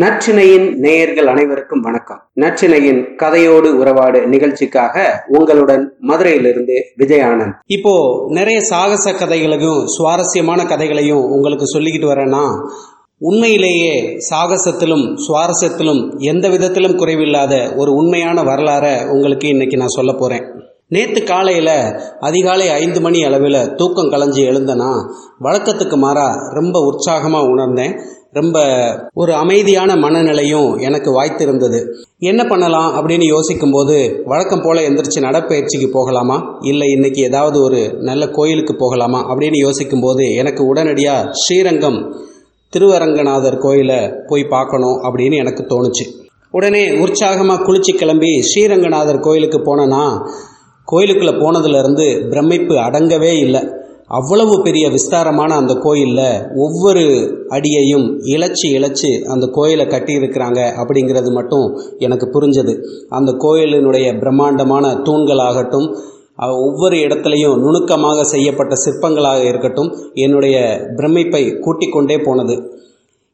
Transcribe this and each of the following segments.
நச்சினையின் நேயர்கள் அனைவருக்கும் வணக்கம். நச்சினையின் கதையோடு உறவாடு நிகழ்ச்சிக்காக உங்களுடன் மதுரையிலிருந்து விஜயானந்த். இப்போ நிறைய சாகச கதைகளையும் சுவாரஸ்யமான கதைகளையும் உங்களுக்கு சொல்லிக்கிட்டு வரேன்னா உண்மையிலேயே சாகசத்திலும் சுவாரஸ்யத்திலும் எந்த விதத்திலும் குறைவில்லாத ஒரு உண்மையான வரலாறை உங்களுக்கு இன்னைக்கு நான் சொல்ல போறேன். நேற்று காலையில் அதிகாலை ஐந்து மணி அளவில் தூக்கம் கலைஞ்சி எழுந்தனா வழக்கத்துக்கு மாறா ரொம்ப உற்சாகமாக உணர்ந்தேன். ரொம்ப ஒரு அமைதியான மனநிலையும் எனக்கு வாய்த்திருந்தது. என்ன பண்ணலாம் அப்படின்னு யோசிக்கும்போது வழக்கம் போல் எந்திரிச்சு நடப்பயிற்சிக்கு போகலாமா? இல்லை இன்னைக்கு ஏதாவது ஒரு நல்ல கோயிலுக்கு போகலாமா? அப்படின்னு யோசிக்கும்போது எனக்கு உடனடியாக ஸ்ரீரங்கம் திருவரங்கநாதர் கோயிலை போய் பார்க்கணும் அப்படின்னு எனக்கு தோணுச்சு. உடனே உற்சாகமாக குளிச்சு கிளம்பி ஸ்ரீரங்கநாதர் கோயிலுக்கு போனேன்னா கோயிலுக்குள்ளே போனதுலேருந்து பிரமிப்பு அடங்கவே இல்லை. அவ்வளவு பெரிய விஸ்தாரமான அந்த கோயிலில் ஒவ்வொரு அடியையும் இழைச்சி இழைச்சி அந்த கோயிலை கட்டியிருக்கிறாங்க அப்படிங்கிறது மட்டும் எனக்கு புரிஞ்சது. அந்த கோயிலினுடைய பிரம்மாண்டமான தூண்களாகட்டும் ஒவ்வொரு இடத்துலையும் நுணுக்கமாக செய்யப்பட்ட சிற்பங்களாக இருக்கட்டும் என்னுடைய பிரமிப்பை கூட்டிக் கொண்டே போனது.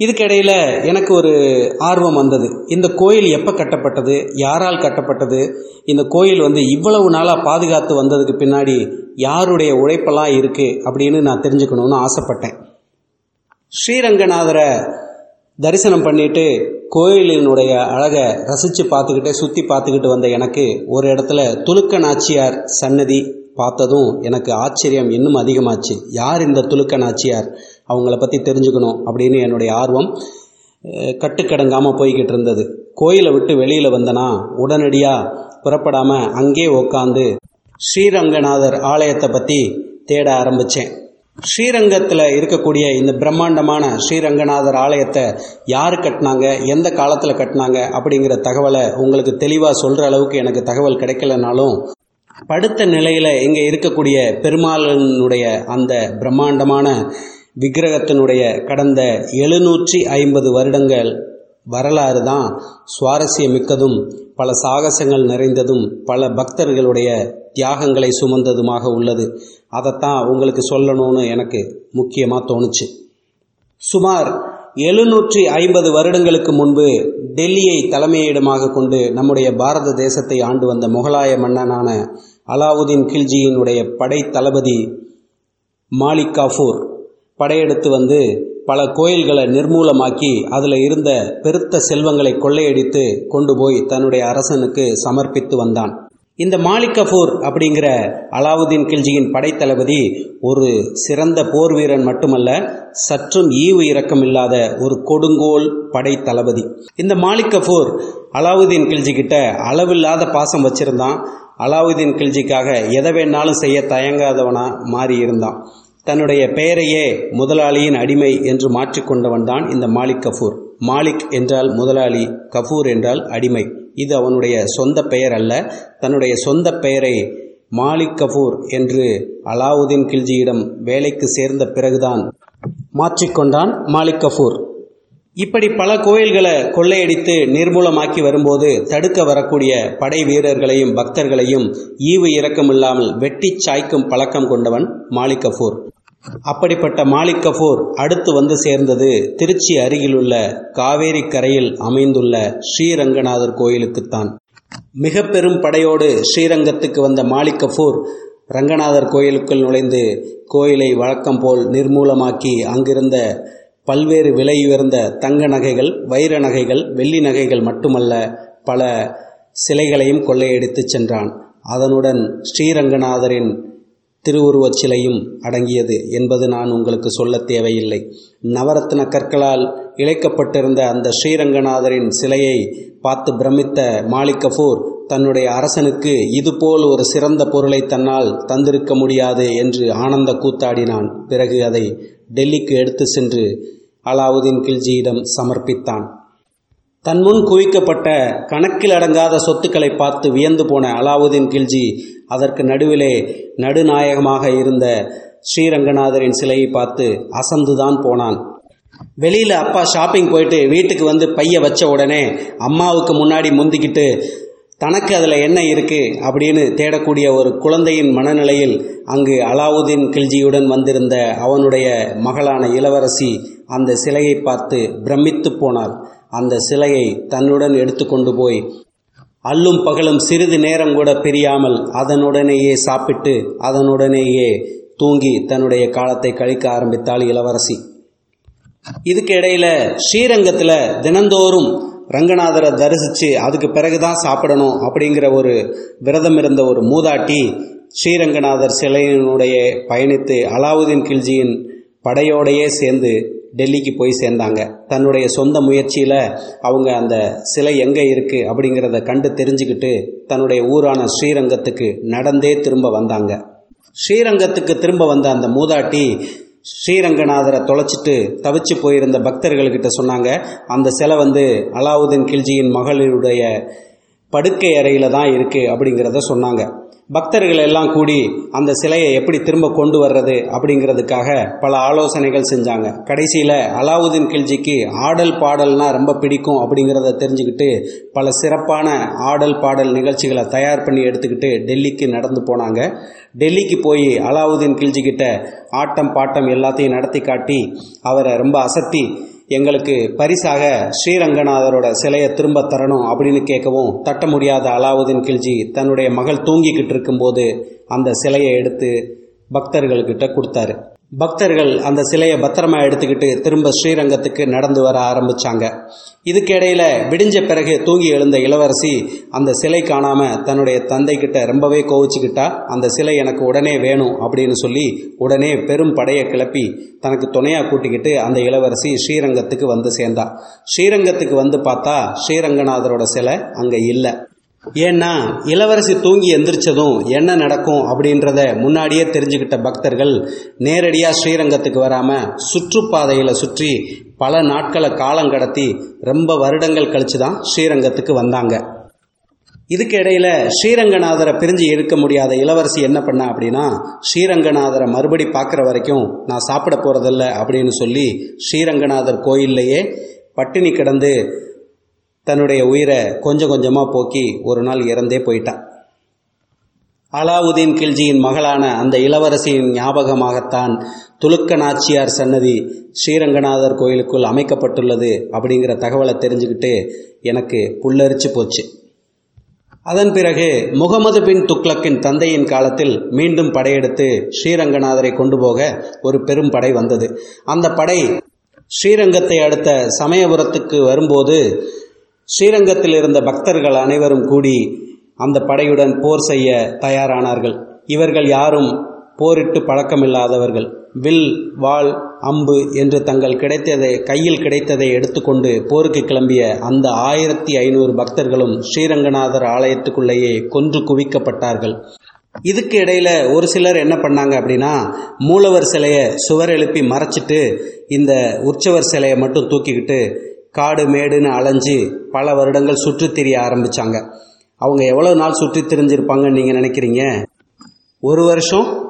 இதுக்கிடையில் எனக்கு ஒரு ஆர்வம் வந்தது. இந்த கோயில் எப்போ கட்டப்பட்டது? யாரால் கட்டப்பட்டது? இந்த கோயில் வந்து இவ்வளவு நாளாக பாதுகாத்து வந்ததுக்கு பின்னாடி யாருடைய உழைப்பெல்லாம் இருக்குது அப்படின்னு நான் தெரிஞ்சுக்கணும்னு ஆசைப்பட்டேன். ஸ்ரீரங்கநாதரை தரிசனம் பண்ணிட்டு கோயிலினுடைய அழகை ரசித்து பார்த்துக்கிட்டே சுற்றி பார்த்துக்கிட்டு வந்த எனக்கு ஒரு இடத்துல துலுக்க நாச்சியார் சன்னதி பார்த்ததும் எனக்கு ஆச்சரியம் இன்னும் அதிகமாச்சு. யார் இந்த துலுக்க நாச்சியார்? அவங்கள பற்றி தெரிஞ்சுக்கணும் அப்படின்னு என்னுடைய ஆர்வம் கட்டுக்கடங்காமல் போய்கிட்டு இருந்தது. கோயிலை விட்டு வெளியில் வந்தனா உடனடியாக புறப்படாமல் அங்கே உக்காந்து ஸ்ரீரங்கநாதர் ஆலயத்தை பற்றி தேட ஆரம்பித்தேன் ஸ்ரீரங்கத்தில் இருக்கக்கூடிய இந்த பிரம்மாண்டமான ஸ்ரீரங்கநாதர் ஆலயத்தை யார் கட்டினாங்க எந்த காலத்தில் கட்டினாங்க அப்படிங்கிற தகவலை உங்களுக்கு தெளிவாக சொல்கிற அளவுக்கு எனக்கு தகவல் கிடைக்கலனாலும் படுத்த நிலையில் இங்கே இருக்கக்கூடிய பெருமாளனுடைய அந்த பிரம்மாண்டமான விக்கிரகத்தினுடைய கடந்த எழுநூற்றி ஐம்பது வருடங்கள் வரலாறு தான் சுவாரஸ்யமிக்கதும் பல சாகசங்கள் நிறைந்ததும் பல பக்தர்களுடைய தியாகங்களை சுமந்ததுமாக உள்ளது. அதைத்தான் உங்களுக்கு சொல்லணும்னு எனக்கு முக்கியமாக தோணுச்சு. சுமார் எழுநூற்றி ஐம்பது வருடங்களுக்கு முன்பு டெல்லியை தலைமையிடமாக கொண்டு நம்முடைய பாரத தேசத்தை ஆண்டு வந்த முகலாய மன்னனான அலாவுதீன் கில்ஜியினுடைய படை தளபதி மாலிக் காஃபூர் படையெடுத்து வந்து பல கோயில்களை நிர்மூலமாக்கி அதில் இருந்த பெருத்த செல்வங்களை கொள்ளையடித்து கொண்டு போய் தன்னுடைய அரசனுக்கு சமர்ப்பித்து வந்தான். இந்த மாலிக்கஃபூர் அப்படிங்கிற அலாவுதீன் கில்ஜியின் படைத்தளபதி ஒரு சிறந்த போர் வீரன் மட்டுமல்ல சற்றும் ஈவு இரக்கம் இல்லாத ஒரு கொடுங்கோல் படை தளபதி இந்த மாலிக்கஃபூர் அலாவுதீன் கில்ஜி கிட்ட அளவில்லாத பாசம் வச்சிருந்தான். அலாவுதீன் கில்ஜிக்காக எதை வேணாலும் செய்ய தயங்காதவனா மாறி இருந்தான் தன்னுடைய பெயரையே முதலாளியின் அடிமை என்று மாற்றிக்கொண்டவன் தான் இந்த மாலிக் கஃபூர். மாலிக் என்றால் முதலாளி கஃபூர் என்றால் அடிமை. இது அவனுடைய சொந்த பெயர் அல்ல. தன்னுடைய சொந்த பெயரை மாலிக் கஃபூர் என்று அலாவுதீன் கில்ஜியிடம் வேலைக்கு சேர்ந்த பிறகுதான் மாற்றிக்கொண்டான் மாலிக் கஃபூர். இப்படி பல கோயில்களை கொள்ளையடித்து நிர்மூலமாக்கி வரும்போது தடுக்க வரக்கூடிய படை வீரர்களையும் பக்தர்களையும் ஈவு இரக்கமில்லாமல் வெட்டி சாய்க்கும் பழக்கம் கொண்டவன் மாலிக் கபூர் அப்படிப்பட்ட மாலிக் கபூர் அடுத்து வந்து சேர்ந்தது திருச்சி அருகிலுள்ள காவேரி கரையில் அமைந்துள்ள ஸ்ரீரங்கநாதர் கோயிலுக்குத்தான். மிக பெரும் படையோடு ஸ்ரீரங்கத்துக்கு வந்த மாலிக் கபூர் ரங்கநாதர் கோயிலுக்குள் நுழைந்து கோயிலை வழக்கம் போல் நிர்மூலமாக்கி அங்கிருந்த பல்வேறு விலை உயர்ந்த தங்க நகைகள் வைர நகைகள் வெள்ளி நகைகள் மட்டுமல்ல பல சிலைகளையும் கொள்ளையடித்து சென்றான். அதனுடன் ஸ்ரீரங்கநாதரின் திருவுருவச் சிலையும் அடங்கியது என்பது நான் உங்களுக்கு சொல்ல தேவையில்லை. நவரத்ன கற்களால் இழைக்கப்பட்டிருந்த அந்த ஸ்ரீரங்கநாதரின் சிலையை பார்த்து பிரமித்த மாலிக் கஃபூர் தன்னுடைய அரசனுக்கு இதுபோல் ஒரு சிறந்த பொருளை தன்னால் தந்திருக்க முடியாது என்று ஆனந்த கூத்தாடினான். பிறகு அதை டெல்லிக்கு எடுத்து சென்று அலாவுதீன் கில்ஜியிடம் சமர்ப்பித்தான். தன் முன் குவிக்கப்பட்ட கணக்கில் அடங்காத சொத்துக்களை பார்த்து வியந்து போன அலாவுதீன் கில்ஜி அதற்கு நடுவிலே நடுநாயகமாக இருந்த ஸ்ரீரங்கநாதரின் சிலையை பார்த்து அசந்துதான் போனான். வெளியில் அப்பா ஷாப்பிங் போயிட்டு வீட்டுக்கு வந்து பைய வச்ச உடனே அம்மாவுக்கு முன்னாடி முந்திக்கிட்டு தனக்கு அதில் என்ன இருக்கு அப்படின்னு தேடக்கூடிய ஒரு குழந்தையின் மனநிலையில் அங்கு அலாவுதீன் கில்ஜியுடன் வந்திருந்த அவனுடைய மகளான இளவரசி அந்த சிலையை பார்த்து பிரமித்து போனாள். அந்த சிலையை தன்னுடன் எடுத்துக்கொண்டு போய் அல்லும் பகலும் சிறிது நேரம் கூட பிரியாமல் அதனுடனேயே சாப்பிட்டு அதனுடனேயே தூங்கி தன்னுடைய காலத்தை கழிக்க ஆரம்பித்தாள் இளவரசி. இதுக்கு இடையில ஸ்ரீரங்கத்தில் தினந்தோறும் ரங்கநாதரை தரிசித்து அதுக்கு பிறகு தான் சாப்பிடணும் அப்படிங்கிற ஒரு விரதம் இருந்த ஒரு மூதாட்டி ஸ்ரீரங்கநாதர் சிலையினுடைய பயணித்து அலாவுதீன் கில்ஜியின் படையோடையே சேர்ந்து டெல்லிக்கு போய் சேர்ந்தாங்க. தன்னுடைய சொந்த முயற்சியில் அவங்க அந்த சிலை எங்கே இருக்குது அப்படிங்கிறத கண்டு தெரிஞ்சுக்கிட்டு தன்னுடைய ஊரான ஸ்ரீரங்கத்துக்கு நடந்தே திரும்ப வந்தாங்க. ஸ்ரீரங்கத்துக்கு திரும்ப வந்த அந்த மூதாட்டி ஸ்ரீரங்கநாதரை தொலைச்சிட்டு தவிச்சு போயிருந்த பக்தர்கள்கிட்ட சொன்னாங்க அந்த சிலை வந்து அலாவுதீன் கில்ஜியின் மகளிருடைய படுக்கை அறையில் தான் இருக்குது அப்படிங்கிறத சொன்னாங்க. பக்தர்கள் எல்லாம் கூடி அந்த சிலையை எப்படி திரும்ப கொண்டு வர்றது அப்படிங்கிறதுக்காக பல ஆலோசனைகள் செஞ்சாங்க. கடைசியில் அலாவுதீன் கில்ஜிக்கு ஆடல் பாடல்னா ரொம்ப பிடிக்கும் அப்படிங்கிறத தெரிஞ்சுக்கிட்டு பல சிறப்பான ஆடல் பாடல் நிகழ்ச்சிகளை தயார் பண்ணி எடுத்துக்கிட்டு டெல்லிக்கு நடந்து போனாங்க. டெல்லிக்கு போய் அலாவுதீன் கில்ஜி கிட்ட ஆட்டம் பாட்டம் எல்லாத்தையும் நடத்தி காட்டி அவரை ரொம்ப அசத்தி எங்களுக்கு பரிசாக ஸ்ரீரங்கநாதரோட சிலையை திரும்ப தரணும் அப்படின்னு கேட்கவும் தட்ட முடியாத அலாவுதீன் கில்ஜி தன்னுடைய மகள் தூங்கிக்கிட்டு இருக்கும்போது அந்த சிலையை எடுத்து பக்தர்கள்கிட்ட கொடுத்தாரு. பக்தர்கள் அந்த சிலையை பத்திரமா எடுத்துக்கிட்டு திரும்ப ஸ்ரீரங்கத்துக்கு நடந்து வர ஆரம்பிச்சாங்க. இதுக்கு விடிஞ்ச பிறகு தூங்கி எழுந்த இளவரசி அந்த சிலை காணாம தன்னுடைய தந்தை கிட்ட ரொம்பவே கோவிச்சுக்கிட்டா அந்த சிலை எனக்கு உடனே வேணும் அப்படின்னு சொல்லி உடனே பெரும் படையை கிளப்பி தனக்கு துணையா கூட்டிக்கிட்டு அந்த இளவரசி ஸ்ரீரங்கத்துக்கு வந்து சேர்ந்தா. ஸ்ரீரங்கத்துக்கு வந்து பார்த்தா ஸ்ரீரங்கநாதரோட சிலை அங்க இல்லை. ஏன்னா இளவரசி தூங்கி எந்திரிச்சதும் என்ன நடக்கும் அப்படின்றத முன்னாடியே தெரிஞ்சுக்கிட்ட பக்தர்கள் நேரடியாக ஸ்ரீரங்கத்துக்கு வராமல் சுற்றுப்பாதையில் சுற்றி பல நாட்களை காலம் கடத்தி ரொம்ப வருடங்கள் கழித்து தான் ஸ்ரீரங்கத்துக்கு வந்தாங்க. இதுக்கு இடையில ஸ்ரீரங்கநாதரை பிரிஞ்சு எடுக்க முடியாத இளவரசி என்ன பண்ணா அப்படின்னா ஸ்ரீரங்கநாதரை மறுபடி பார்க்குற வரைக்கும் நான் சாப்பிட போறதில்ல அப்படின்னு சொல்லி ஸ்ரீரங்கநாதர் கோயில்லையே பட்டினி கிடந்து தன்னுடைய உயிரை கொஞ்சம் கொஞ்சமாக போக்கி ஒரு நாள் இறந்தே போயிட்டான். அலாவுதீன் கில்ஜியின் மகளான அந்த இளவரசியின் ஞாபகமாகத்தான் துலுக்க நாச்சியார் சன்னதி ஸ்ரீரங்கநாதர் கோயிலுக்குள் அமைக்கப்பட்டுள்ளது அப்படிங்கிற தகவலை தெரிஞ்சுக்கிட்டு எனக்கு புல்லரிச்சு போச்சு. அதன் பிறகு முகமது பின் துக்ளக்கின் தந்தையின் காலத்தில் மீண்டும் படையெடுத்து ஸ்ரீரங்கநாதரை கொண்டு போக ஒரு பெரும் படை வந்தது. அந்த படை ஸ்ரீரங்கத்தை அடுத்த சமயபுரத்துக்கு வரும்போது ஸ்ரீரங்கத்தில் இருந்த பக்தர்கள் அனைவரும் கூடி அந்த படையுடன் போர் செய்ய தயாரானார்கள். இவர்கள் யாரும் போரிட்டு பழக்கமில்லாதவர்கள். வில் வாள் அம்பு என்று தங்கள் கிடைத்ததை கையில் கிடைத்ததை எடுத்துக்கொண்டு போருக்கு கிளம்பிய அந்த ஆயிரத்தி ஐநூறு பக்தர்களும் ஸ்ரீரங்கநாதர் ஆலயத்துக்குள்ளேயே கொன்று குவிக்கப்பட்டார்கள். இதுக்கு இடையில ஒரு சிலர் என்ன பண்ணாங்க அப்படின்னா மூலவர் சிலையை சுவர் எழுப்பி மறைச்சிட்டு இந்த உற்சவர் சிலையை மட்டும் தூக்கிக்கிட்டு காடு மேடுன்னு அலைஞ்சு பல வருடங்கள் சுற்றித் திரிய ஆரம்பிச்சாங்க. அவங்க எவ்வளவு நாள் சுற்றி திரிஞ்சிருப்பாங்கன்னு நீங்க நினைக்கிறீங்க? ஒரு வருஷம்?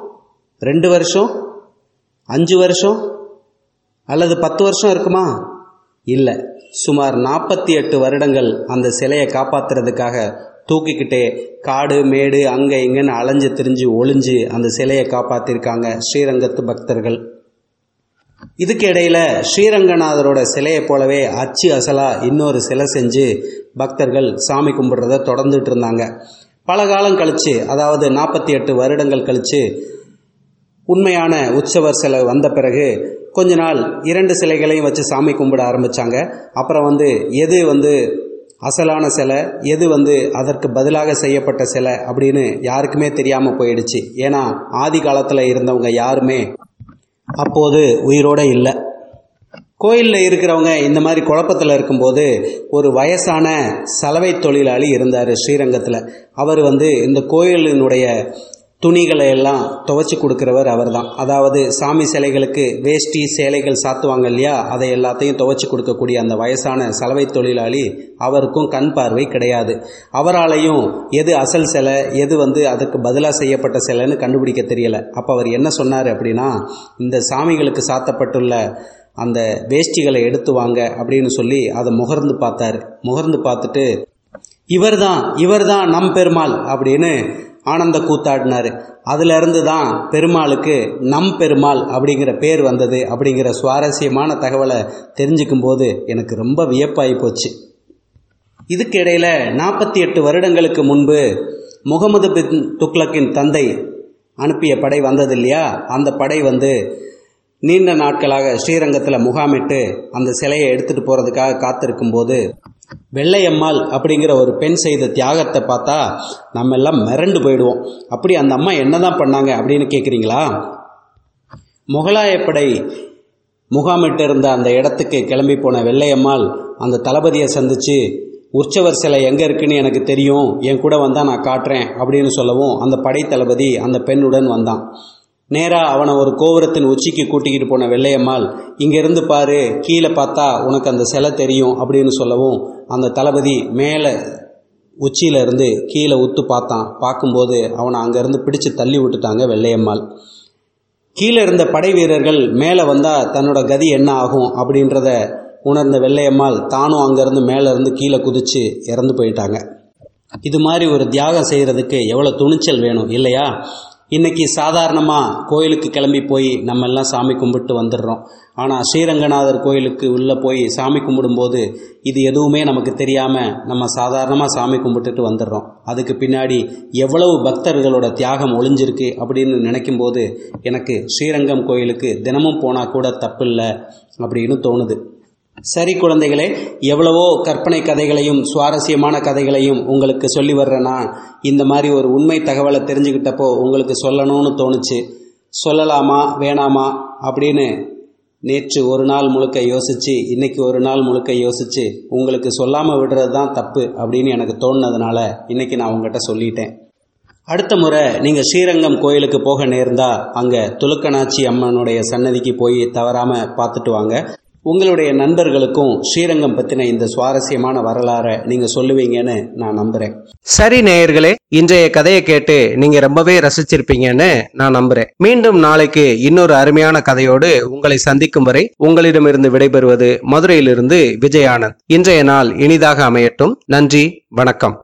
ரெண்டு வருஷம்? அஞ்சு வருஷம்? அல்லது பத்து வருஷம் இருக்குமா? இல்லை. சுமார் நாற்பத்தி எட்டு வருடங்கள் அந்த சிலையை காப்பாத்துறதுக்காக தூக்கிக்கிட்டே காடு மேடு அங்கே இங்கேன்னு அலைஞ்சு திரிஞ்சு ஒளிஞ்சு அந்த சிலையை காப்பாத்திருக்காங்க ஸ்ரீரங்கத்து பக்தர்கள். இதுக்கு இடையில ஸ்ரீரங்கநாதரோட சிலையை போலவே அச்சு அசலாக இன்னொரு சிலை செஞ்சு பக்தர்கள் சாமி கும்பிட்றத தொடர்ந்துட்டு இருந்தாங்க. பல காலம் கழித்து அதாவது நாற்பத்தி எட்டு வருடங்கள் கழித்து உண்மையான உற்சவர் சிலை வந்த பிறகு கொஞ்ச நாள் இரண்டு சிலைகளையும் வச்சு சாமி கும்பிட ஆரம்பிச்சாங்க. அப்புறம் வந்து எது வந்து அசலான சிலை எது வந்து அதற்கு பதிலாக செய்யப்பட்ட சிலை அப்படின்னு யாருக்குமே தெரியாமல் போயிடுச்சு. ஏன்னா ஆதி காலத்தில் இருந்தவங்க யாருமே அப்போது உயிரோடு இல்லை. கோயிலில் இருக்கிறவங்க இந்த மாதிரி குழப்பத்தில் இருக்கும்போது ஒரு வயசான சலவை தொழிலாளி இருந்தார் ஸ்ரீரங்கத்தில். அவர் வந்து இந்த கோயிலினுடைய துணிகளை எல்லாம் துவைச்சி கொடுக்குறவர் அவர் தான் அதாவது சாமி சிலைகளுக்கு வேஷ்டி சேலைகள் சாத்துவாங்க இல்லையா? அதை எல்லாத்தையும் துவைச்சி கொடுக்கக்கூடிய அந்த வயசான சலவை தொழிலாளி அவருக்கும் கண் பார்வை கிடையாது. அவராலையும் எது அசல் சிலை எது வந்து அதுக்கு பதிலாக செய்யப்பட்ட சிலைன்னு கண்டுபிடிக்க தெரியலை. அப்போ அவர் என்ன சொன்னார் அப்படின்னா இந்த சாமிகளுக்கு சாத்தப்பட்டுள்ள அந்த வேஷ்டிகளை எடுத்து வாங்க அப்படின்னு சொல்லி அதை முகர்ந்து பார்த்தார். முகர்ந்து பார்த்துட்டு இவர்தான் இவர்தான் நம் பெருமாள் அப்படின்னு ஆனந்த கூத்தாடினார். அதிலிருந்து தான் பெருமாளுக்கு நம் பெருமாள் அப்படிங்கிற பேர் வந்தது அப்படிங்கிற சுவாரஸ்யமான தகவலை தெரிஞ்சுக்கும் போது எனக்கு ரொம்ப வியப்பாகி போச்சு. இதுக்கு இடையில நாற்பத்தி எட்டு வருடங்களுக்கு முன்பு முகமது பின் துக்ளக்கின் தந்தை அனுப்பிய படை வந்தது இல்லையா அந்த படை வந்து நீண்ட நாட்களாக ஸ்ரீரங்கத்தில் முகாமிட்டு அந்த சிலையை எடுத்துகிட்டு போகிறதுக்காக காத்திருக்கும் போது வெள்ளையம்மாள் அப்படிங்கிற ஒரு பெண் செய்த தியாகத்தை பார்த்தா நம்ம எல்லாம் மிரண்டு போயிடுவோம். அப்படி அந்த அம்மா என்னதான் பண்ணாங்க அப்படின்னு கேட்குறீங்களா முகலாயப்படை முகாமிட்டு இருந்த அந்த இடத்துக்கு கிளம்பி போன வெள்ளையம்மாள் அந்த தளபதியை சந்திச்சு உற்சவர் சிலை எங்கே இருக்குன்னு எனக்கு தெரியும். என் கூட வந்தால் நான் காட்டுறேன் அப்படின்னு சொல்லவும் அந்த படை தளபதி அந்த பெண்ணுடன் வந்தான். நேராக அவனை ஒரு கோபுரத்தின் உச்சிக்கு கூட்டிக்கிட்டு போன வெள்ளையம்மாள் இங்கேருந்து பாரு கீழே பார்த்தா உனக்கு அந்த சிலை தெரியும் அப்படின்னு சொல்லவும் அந்த தளபதி மேலே உச்சியில இருந்து கீழே உத்து பார்த்தான். பார்க்கும்போது அவனை அங்கேருந்து பிடிச்சு தள்ளி விட்டுட்டாங்க வெள்ளையம்மாள். கீழே இருந்த படை வீரர்கள் மேலே வந்தால் தன்னோட கதி என்ன ஆகும் அப்படின்றத உணர்ந்த வெள்ளையம்மாள் தானும் அங்கேருந்து மேலேருந்து கீழே குதித்து இறந்து போயிட்டாங்க. இது மாதிரி ஒரு தியாகம் செய்கிறதுக்கு எவ்வளோ துணிச்சல் வேணும் இல்லையா? இன்னைக்கு சாதாரணமாக கோயிலுக்கு கிளம்பி போய் நம்ம எல்லாம் சாமி கும்பிட்டு வந்துடுறோம். ஆனால் ஸ்ரீரங்கநாதர் கோயிலுக்கு உள்ளே போய் சாமி கும்பிடும்போது இது எதுவுமே நமக்கு தெரியாமல் நம்ம சாதாரணமாக சாமி கும்பிட்டுட்டு வந்துடுறோம். அதுக்கு பின்னாடி எவ்வளவு பக்தர்களோட தியாகம் ஒளிஞ்சிருக்கு அப்படின்னு நினைக்கும் போது எனக்கு ஸ்ரீரங்கம் கோயிலுக்கு தினமும் போனால் கூட தப்பில்லை அப்படின்னு தோணுது. சரி குழந்தைகளே எவ்வளவோ கற்பனை கதைகளையும் சுவாரஸ்யமான கதைகளையும் உங்களுக்கு சொல்லி வர்றேன்னா இந்த மாதிரி ஒரு உண்மை தகவலை தெரிஞ்சுக்கிட்டப்போ உங்களுக்கு சொல்லணும்னு தோணுச்சு. சொல்லலாமா வேணாமா அப்படின்னு நேற்று ஒரு நாள் முழுக்க யோசிச்சு இன்னைக்கு ஒரு நாள் முழுக்க யோசிச்சு உங்களுக்கு சொல்லாமல் விடுறது தான் தப்பு அப்படின்னு எனக்கு தோணுனதுனால இன்னைக்கு நான் உங்கள்கிட்ட சொல்லிட்டேன். அடுத்த முறை நீங்கள் ஸ்ரீரங்கம் கோயிலுக்கு போக நேர்ந்தால் அங்கே துலுக்கநாச்சி அம்மனுடைய சன்னதிக்கு போய் தவறாமல் பார்த்துட்டு வாங்க. உங்களுடைய நண்பர்களுக்கும் ஸ்ரீரங்கம் பற்றின இந்த சுவாரஸ்யமான வரலாறை நீங்கள் சொல்லுவீங்கன்னு நான் நம்புகிறேன் சரி நேயர்களே இன்றைய கதையை கேட்டு நீங்க ரொம்பவே ரசிச்சிருப்பீங்கன்னு நான் நம்புறேன். மீண்டும் நாளைக்கு இன்னொரு அருமையான கதையோடு உங்களை சந்திக்கும் வரை உங்களிடமிருந்து விடைபெறுவது மதுரையிலிருந்து விஜயானந்த். இன்றைய நாள் இனிதாக அமையட்டும். நன்றி வணக்கம்.